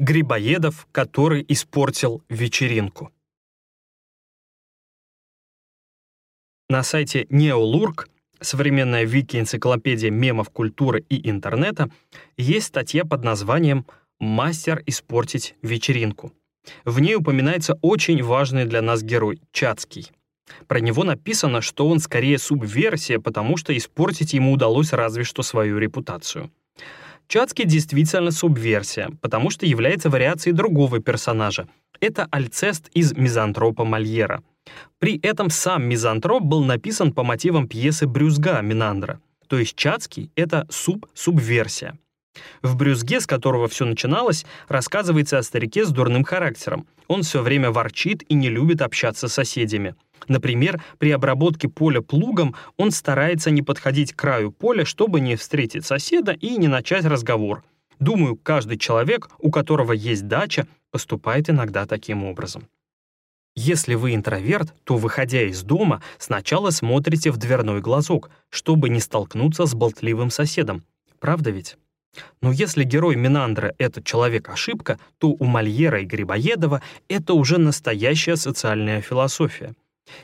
Грибоедов, который испортил вечеринку. На сайте Neolurk, современная вики-энциклопедия мемов культуры и интернета, есть статья под названием «Мастер испортить вечеринку». В ней упоминается очень важный для нас герой — Чацкий. Про него написано, что он скорее субверсия, потому что испортить ему удалось разве что свою репутацию. Чацкий действительно субверсия, потому что является вариацией другого персонажа. Это Альцест из «Мизантропа Мольера». При этом сам «Мизантроп» был написан по мотивам пьесы «Брюзга» Минандра. То есть Чацкий — это суб-субверсия. В «Брюзге», с которого все начиналось, рассказывается о старике с дурным характером. Он все время ворчит и не любит общаться с соседями. Например, при обработке поля плугом он старается не подходить к краю поля, чтобы не встретить соседа и не начать разговор. Думаю, каждый человек, у которого есть дача, поступает иногда таким образом. Если вы интроверт, то, выходя из дома, сначала смотрите в дверной глазок, чтобы не столкнуться с болтливым соседом. Правда ведь? Но если герой Минандра — это человек-ошибка, то у Мольера и Грибоедова это уже настоящая социальная философия.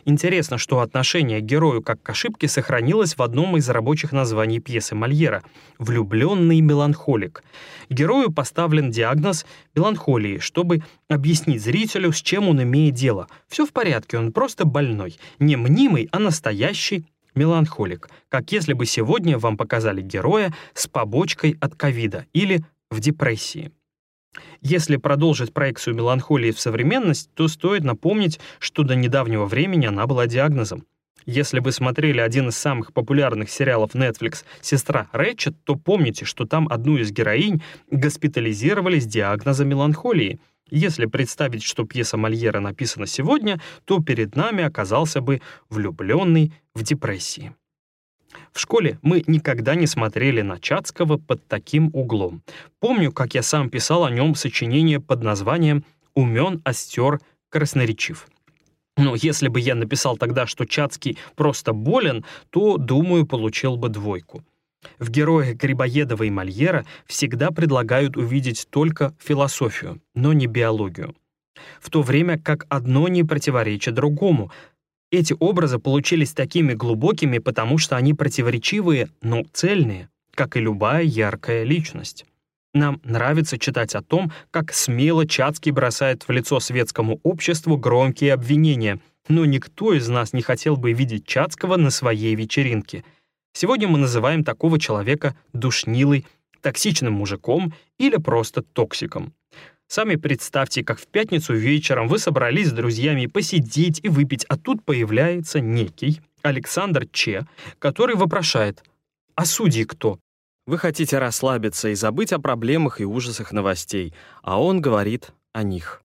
Интересно, что отношение к герою как к ошибке сохранилось в одном из рабочих названий пьесы Мольера «Влюбленный меланхолик». Герою поставлен диагноз меланхолии, чтобы объяснить зрителю, с чем он имеет дело. Все в порядке, он просто больной. Не мнимый, а настоящий меланхолик, как если бы сегодня вам показали героя с побочкой от ковида или в депрессии. Если продолжить проекцию меланхолии в современность, то стоит напомнить, что до недавнего времени она была диагнозом. Если вы смотрели один из самых популярных сериалов Netflix «Сестра Рэтчет», то помните, что там одну из героинь госпитализировали с диагнозом меланхолии — если представить, что пьеса Мольера написана сегодня, то перед нами оказался бы влюбленный в депрессии. В школе мы никогда не смотрели на Чацкого под таким углом. Помню, как я сам писал о нем сочинение под названием «Умен, остер, красноречив». Но если бы я написал тогда, что Чацкий просто болен, то, думаю, получил бы двойку. В героях Грибоедова и Мольера всегда предлагают увидеть только философию, но не биологию. В то время как одно не противоречит другому. Эти образы получились такими глубокими, потому что они противоречивые, но цельные, как и любая яркая личность. Нам нравится читать о том, как смело Чацкий бросает в лицо светскому обществу громкие обвинения, но никто из нас не хотел бы видеть Чацкого на своей вечеринке — Сегодня мы называем такого человека душнилой, токсичным мужиком или просто токсиком. Сами представьте, как в пятницу вечером вы собрались с друзьями посидеть и выпить, а тут появляется некий Александр Че, который вопрошает «А судьи кто?» Вы хотите расслабиться и забыть о проблемах и ужасах новостей, а он говорит о них.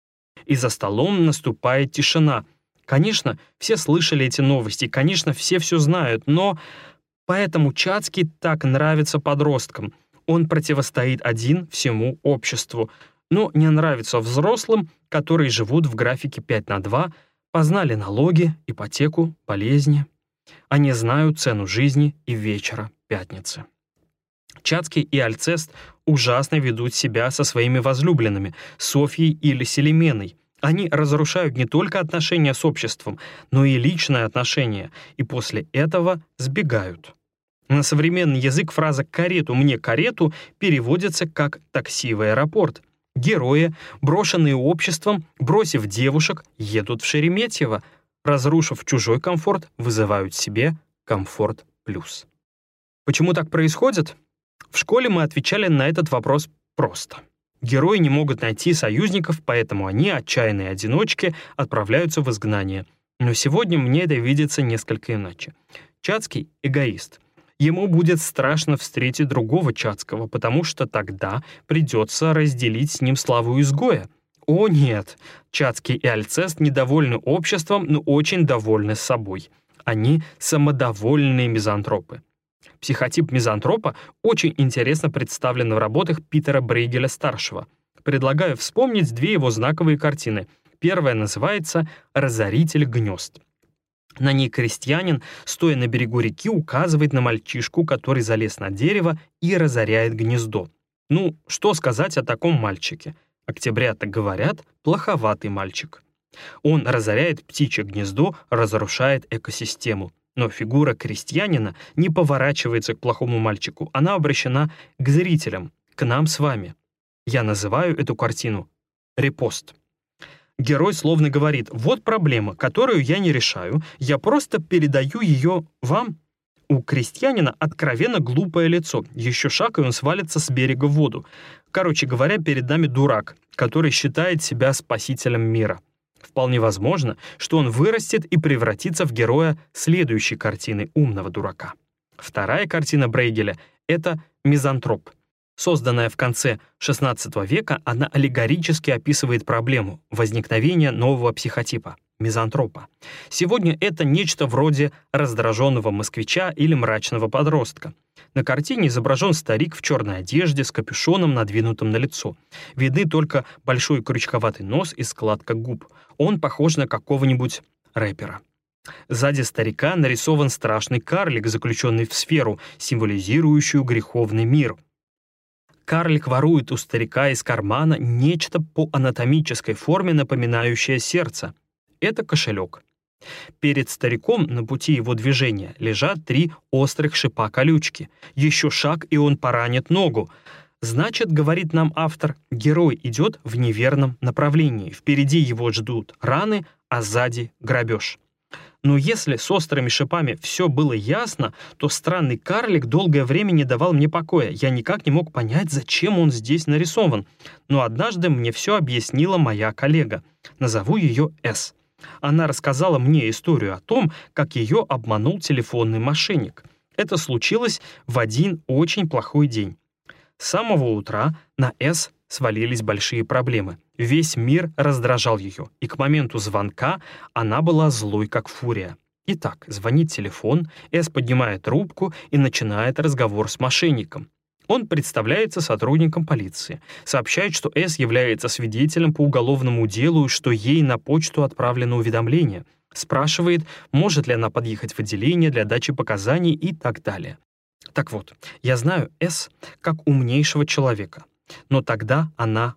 И за столом наступает тишина. Конечно, все слышали эти новости, конечно, все все знают, но Поэтому Чацкий так нравится подросткам. Он противостоит один всему обществу, но не нравится взрослым, которые живут в графике 5 на 2, познали налоги, ипотеку, болезни. Они знают цену жизни и вечера пятницы. Чацкий и Альцест ужасно ведут себя со своими возлюбленными, Софьей или Селименой. Они разрушают не только отношения с обществом, но и личные отношения, и после этого сбегают. На современный язык фраза «карету мне карету» переводится как «такси в аэропорт». Герои, брошенные обществом, бросив девушек, едут в Шереметьево, разрушив чужой комфорт, вызывают себе комфорт плюс. Почему так происходит? В школе мы отвечали на этот вопрос просто. Герои не могут найти союзников, поэтому они, отчаянные одиночки, отправляются в изгнание. Но сегодня мне это видится несколько иначе. Чацкий — эгоист — ему будет страшно встретить другого Чацкого, потому что тогда придется разделить с ним славу изгоя. О нет, Чацкий и Альцест недовольны обществом, но очень довольны собой. Они самодовольные мизантропы. Психотип мизантропа очень интересно представлен в работах Питера Брейгеля-старшего. Предлагаю вспомнить две его знаковые картины. Первая называется «Разоритель гнезд». На ней крестьянин, стоя на берегу реки, указывает на мальчишку, который залез на дерево и разоряет гнездо. Ну, что сказать о таком мальчике? Октябрята говорят, плоховатый мальчик. Он разоряет птичье гнездо, разрушает экосистему. Но фигура крестьянина не поворачивается к плохому мальчику, она обращена к зрителям, к нам с вами. Я называю эту картину «репост». Герой словно говорит, вот проблема, которую я не решаю, я просто передаю ее вам. У крестьянина откровенно глупое лицо, еще шаг, и он свалится с берега в воду. Короче говоря, перед нами дурак, который считает себя спасителем мира. Вполне возможно, что он вырастет и превратится в героя следующей картины умного дурака. Вторая картина Брейгеля — это «Мизантроп». Созданная в конце XVI века, она аллегорически описывает проблему возникновения нового психотипа — мизантропа. Сегодня это нечто вроде раздраженного москвича или мрачного подростка — на картине изображен старик в черной одежде с капюшоном, надвинутым на лицо. Видны только большой крючковатый нос и складка губ. Он похож на какого-нибудь рэпера. Сзади старика нарисован страшный карлик, заключенный в сферу, символизирующую греховный мир. Карлик ворует у старика из кармана нечто по анатомической форме, напоминающее сердце. Это кошелек. Перед стариком на пути его движения лежат три острых шипа колючки. Еще шаг, и он поранит ногу. Значит, говорит нам автор, герой идет в неверном направлении. Впереди его ждут раны, а сзади грабеж. Но если с острыми шипами все было ясно, то странный карлик долгое время не давал мне покоя. Я никак не мог понять, зачем он здесь нарисован. Но однажды мне все объяснила моя коллега. Назову ее С. Она рассказала мне историю о том, как ее обманул телефонный мошенник. Это случилось в один очень плохой день. С самого утра на С свалились большие проблемы. Весь мир раздражал ее, и к моменту звонка она была злой, как фурия. Итак, звонит телефон, С поднимает трубку и начинает разговор с мошенником. Он представляется сотрудником полиции, сообщает, что С является свидетелем по уголовному делу и что ей на почту отправлено уведомление, спрашивает, может ли она подъехать в отделение для дачи показаний и так далее. Так вот, я знаю С как умнейшего человека, но тогда она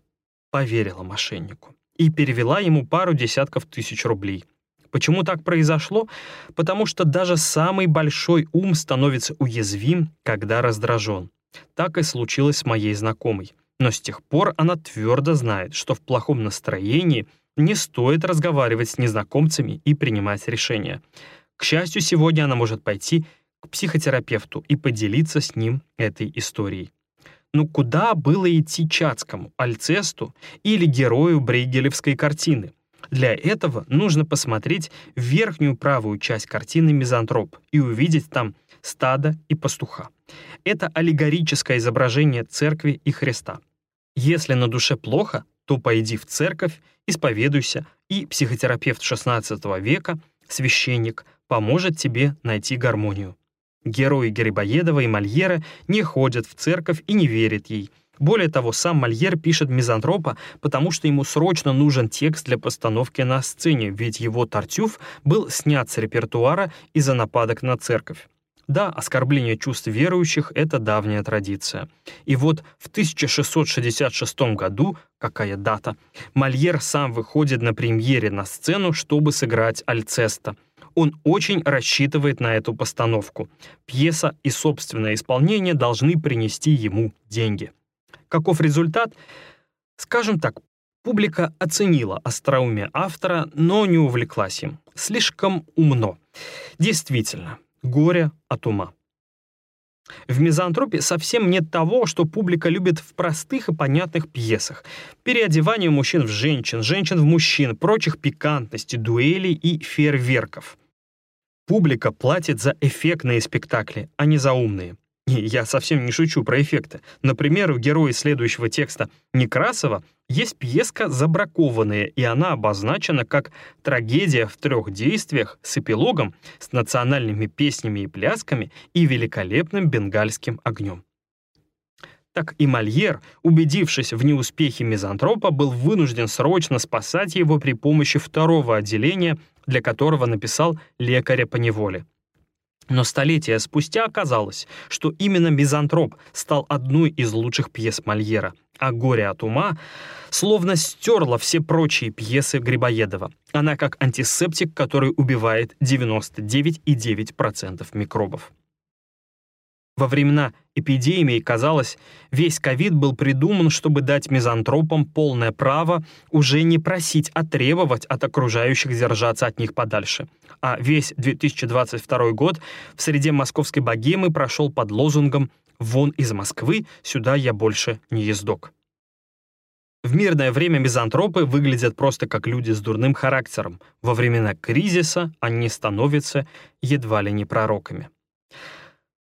поверила мошеннику и перевела ему пару десятков тысяч рублей. Почему так произошло? Потому что даже самый большой ум становится уязвим, когда раздражен. Так и случилось с моей знакомой. Но с тех пор она твердо знает, что в плохом настроении не стоит разговаривать с незнакомцами и принимать решения. К счастью, сегодня она может пойти к психотерапевту и поделиться с ним этой историей. Но куда было идти Чацкому, Альцесту или герою Брейгелевской картины? Для этого нужно посмотреть верхнюю правую часть картины «Мизантроп» и увидеть там стадо и пастуха. Это аллегорическое изображение церкви и Христа. Если на душе плохо, то пойди в церковь, исповедуйся, и психотерапевт XVI века, священник, поможет тебе найти гармонию. Герои Герибоедова и Мольера не ходят в церковь и не верят ей. Более того, сам Мольер пишет «Мизантропа», потому что ему срочно нужен текст для постановки на сцене, ведь его «Тартюф» был снят с репертуара из-за нападок на церковь. Да, оскорбление чувств верующих — это давняя традиция. И вот в 1666 году, какая дата, Мольер сам выходит на премьере на сцену, чтобы сыграть Альцеста. Он очень рассчитывает на эту постановку. Пьеса и собственное исполнение должны принести ему деньги. Каков результат? Скажем так, публика оценила остроумие автора, но не увлеклась им. Слишком умно. Действительно, горе от ума. В мизантропе совсем нет того, что публика любит в простых и понятных пьесах. Переодевание мужчин в женщин, женщин в мужчин, прочих пикантностей, дуэлей и фейерверков. Публика платит за эффектные спектакли, а не за умные. И я совсем не шучу про эффекты. Например, у героя следующего текста Некрасова есть пьеска «Забракованные», и она обозначена как трагедия в трех действиях с эпилогом, с национальными песнями и плясками и великолепным бенгальским огнем. Так и Мольер, убедившись в неуспехе мизантропа, был вынужден срочно спасать его при помощи второго отделения, для которого написал «Лекаря по неволе». Но столетия спустя оказалось, что именно «Мизантроп» стал одной из лучших пьес Мольера, а «Горе от ума» словно стерла все прочие пьесы Грибоедова. Она как антисептик, который убивает 99,9% микробов. Во времена эпидемии, казалось, весь ковид был придуман, чтобы дать мизантропам полное право уже не просить, а требовать от окружающих держаться от них подальше. А весь 2022 год в среде московской богемы прошел под лозунгом «Вон из Москвы, сюда я больше не ездок». В мирное время мизантропы выглядят просто как люди с дурным характером. Во времена кризиса они становятся едва ли не пророками.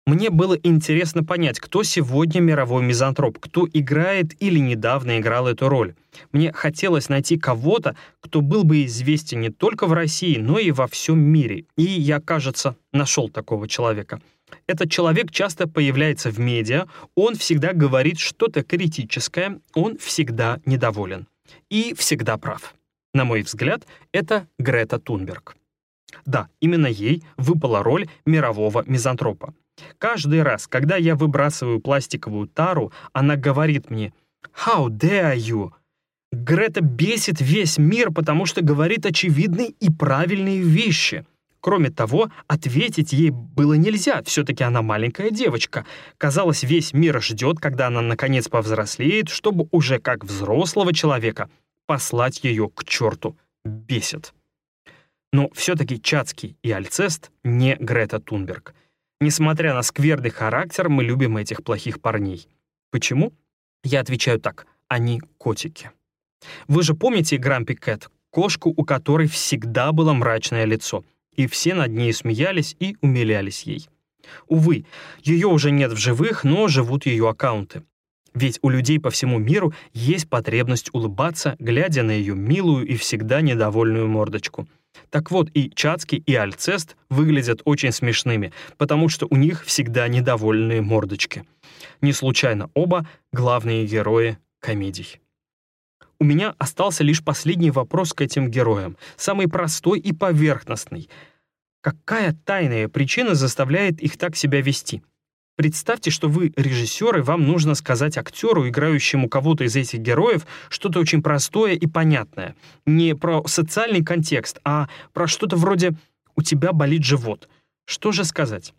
Мне было интересно понять, кто сегодня мировой мизантроп, кто играет или недавно играл эту роль. Мне хотелось найти кого-то, кто был бы известен не только в России, но и во всем мире. И я, кажется, нашел такого человека. Этот человек часто появляется в медиа, он всегда говорит что-то критическое, он всегда недоволен. И всегда прав. На мой взгляд, это Грета Тунберг. Да, именно ей выпала роль мирового мизантропа. Каждый раз, когда я выбрасываю пластиковую тару, она говорит мне «How dare you?» Грета бесит весь мир, потому что говорит очевидные и правильные вещи. Кроме того, ответить ей было нельзя, все-таки она маленькая девочка. Казалось, весь мир ждет, когда она наконец повзрослеет, чтобы уже как взрослого человека послать ее к черту. Бесит. Но все-таки Чацкий и Альцест не Грета Тунберг. Несмотря на скверный характер, мы любим этих плохих парней. Почему? Я отвечаю так. Они котики. Вы же помните Грампи Кэт, кошку, у которой всегда было мрачное лицо, и все над ней смеялись и умилялись ей. Увы, ее уже нет в живых, но живут ее аккаунты. Ведь у людей по всему миру есть потребность улыбаться, глядя на ее милую и всегда недовольную мордочку — так вот, и Чацкий, и Альцест выглядят очень смешными, потому что у них всегда недовольные мордочки. Не случайно оба главные герои комедий. У меня остался лишь последний вопрос к этим героям, самый простой и поверхностный. Какая тайная причина заставляет их так себя вести? Представьте, что вы режиссер, и вам нужно сказать актеру, играющему кого-то из этих героев, что-то очень простое и понятное. Не про социальный контекст, а про что-то вроде «у тебя болит живот». Что же сказать?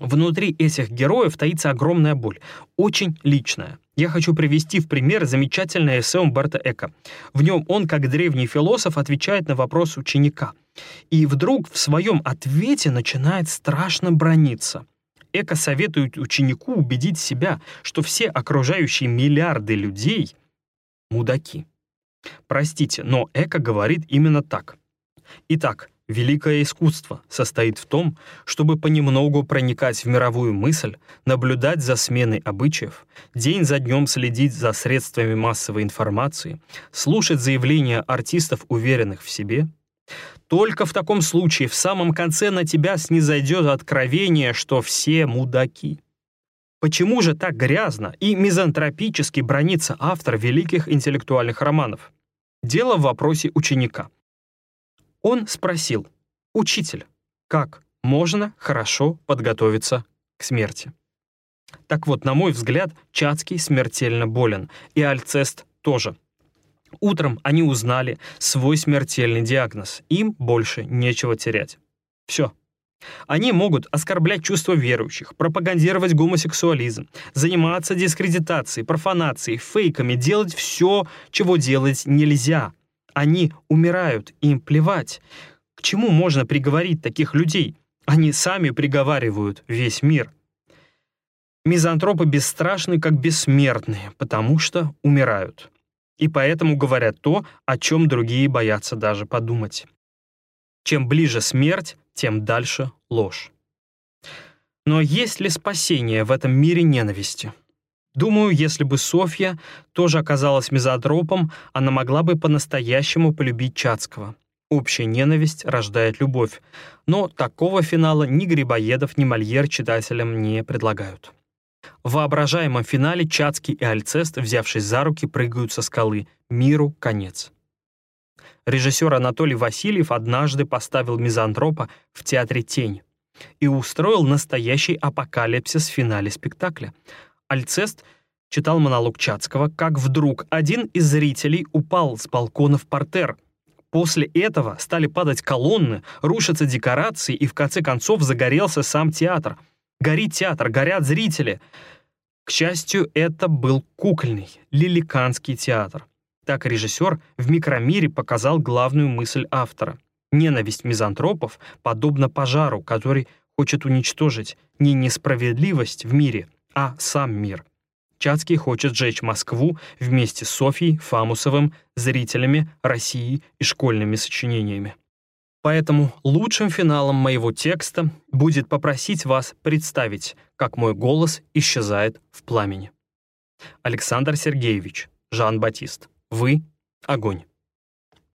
Внутри этих героев таится огромная боль, очень личная. Я хочу привести в пример замечательное эссе Умберто Эко. В нем он, как древний философ, отвечает на вопрос ученика. И вдруг в своем ответе начинает страшно брониться – Эко советует ученику убедить себя, что все окружающие миллиарды людей — мудаки. Простите, но Эко говорит именно так. Итак, великое искусство состоит в том, чтобы понемногу проникать в мировую мысль, наблюдать за сменой обычаев, день за днем следить за средствами массовой информации, слушать заявления артистов, уверенных в себе — только в таком случае в самом конце на тебя снизойдет откровение, что все мудаки. Почему же так грязно и мизантропически бронится автор великих интеллектуальных романов? Дело в вопросе ученика. Он спросил, «Учитель, как можно хорошо подготовиться к смерти?» Так вот, на мой взгляд, Чацкий смертельно болен, и Альцест тоже – Утром они узнали свой смертельный диагноз. Им больше нечего терять. Все. Они могут оскорблять чувства верующих, пропагандировать гомосексуализм, заниматься дискредитацией, профанацией, фейками, делать все, чего делать нельзя. Они умирают, им плевать. К чему можно приговорить таких людей? Они сами приговаривают весь мир. Мизантропы бесстрашны, как бессмертные, потому что умирают и поэтому говорят то, о чем другие боятся даже подумать. Чем ближе смерть, тем дальше ложь. Но есть ли спасение в этом мире ненависти? Думаю, если бы Софья тоже оказалась мизотропом, она могла бы по-настоящему полюбить Чацкого. Общая ненависть рождает любовь, но такого финала ни Грибоедов, ни Мольер читателям не предлагают. В воображаемом финале Чацкий и Альцест, взявшись за руки, прыгают со скалы. Миру конец. Режиссер Анатолий Васильев однажды поставил мизантропа в театре «Тень». и устроил настоящий апокалипсис в финале спектакля. Альцест читал монолог Чацкого, как вдруг один из зрителей упал с балкона в портер. После этого стали падать колонны, рушатся декорации, и в конце концов загорелся сам театр. Горит театр, горят зрители. К счастью, это был кукольный, лиликанский театр. Так режиссер в микромире показал главную мысль автора. Ненависть мизантропов подобна пожару, который хочет уничтожить не несправедливость в мире, а сам мир. Чацкий хочет сжечь Москву вместе с Софией, Фамусовым, зрителями, Россией и школьными сочинениями. Поэтому лучшим финалом моего текста будет попросить вас представить, как мой голос исчезает в пламени. Александр Сергеевич, Жан-Батист. Вы — огонь.